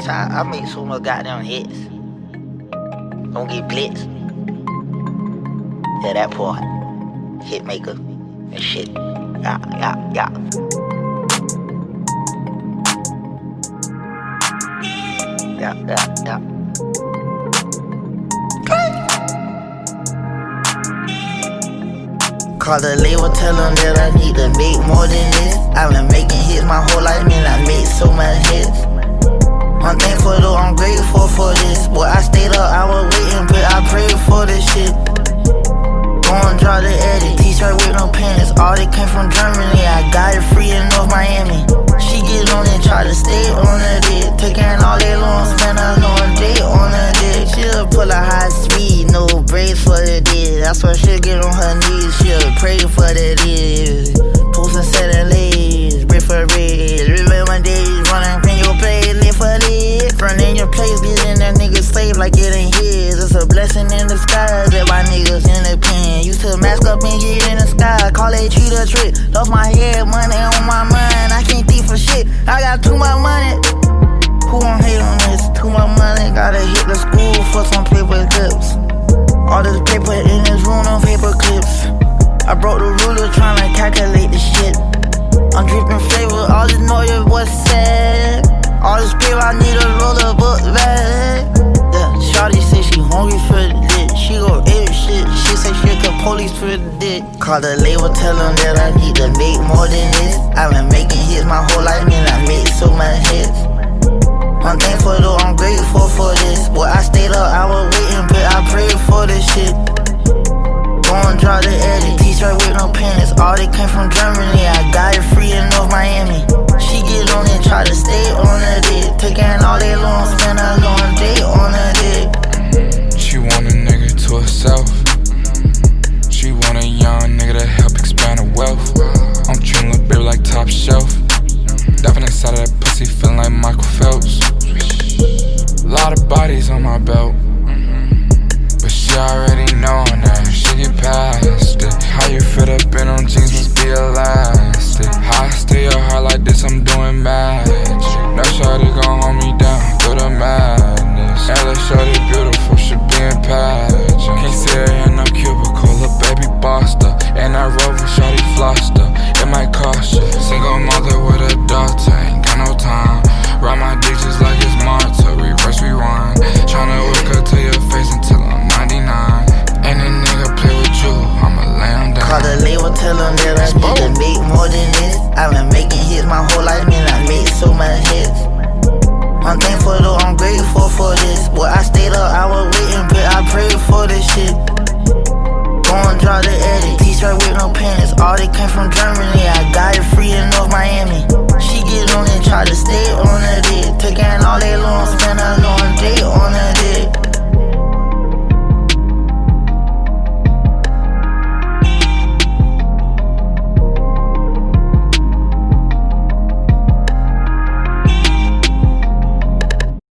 bitch, I, I make so much goddamn hits. Don't get blitzed. Yeah, that part. Hit maker and shit. Yeah, yeah, yeah. Yeah, yeah, yeah. Call the label, tell them that I need to make get on her knees, she'll pray for the dick. Posting seven legs, break for red. Remember days running from your place, live for. Front in your place, getting that nigga slave like it ain't his. It's a blessing in disguise that my niggas in the pen. Used to mask up and get in the sky, call it treat a trick. Lost my head, money on my mind. For the dick. Call the label, tell them that I need to make more than this. I've been making hits my whole life, man. I made so many hits. I'm thankful though, I'm grateful for this. Boy, I stayed up, I was waiting, but I prayed for this shit. Go and draw the edit, t-shirt with no pants. All they came from Germany, I got it free in North Miami. She get on and try to stay on dick. Taking all day long, spend a lost her, it might cost you. Single mother with a daughter, ain't got no time. Ride my dick just like it's Marta, reverse rewind. Tryna wake her to your face until I'm 99. And a nigga play with you, I'ma lay him down. Call the label, tell him that I need to make more than this. I've been making hits my whole life, man, I made so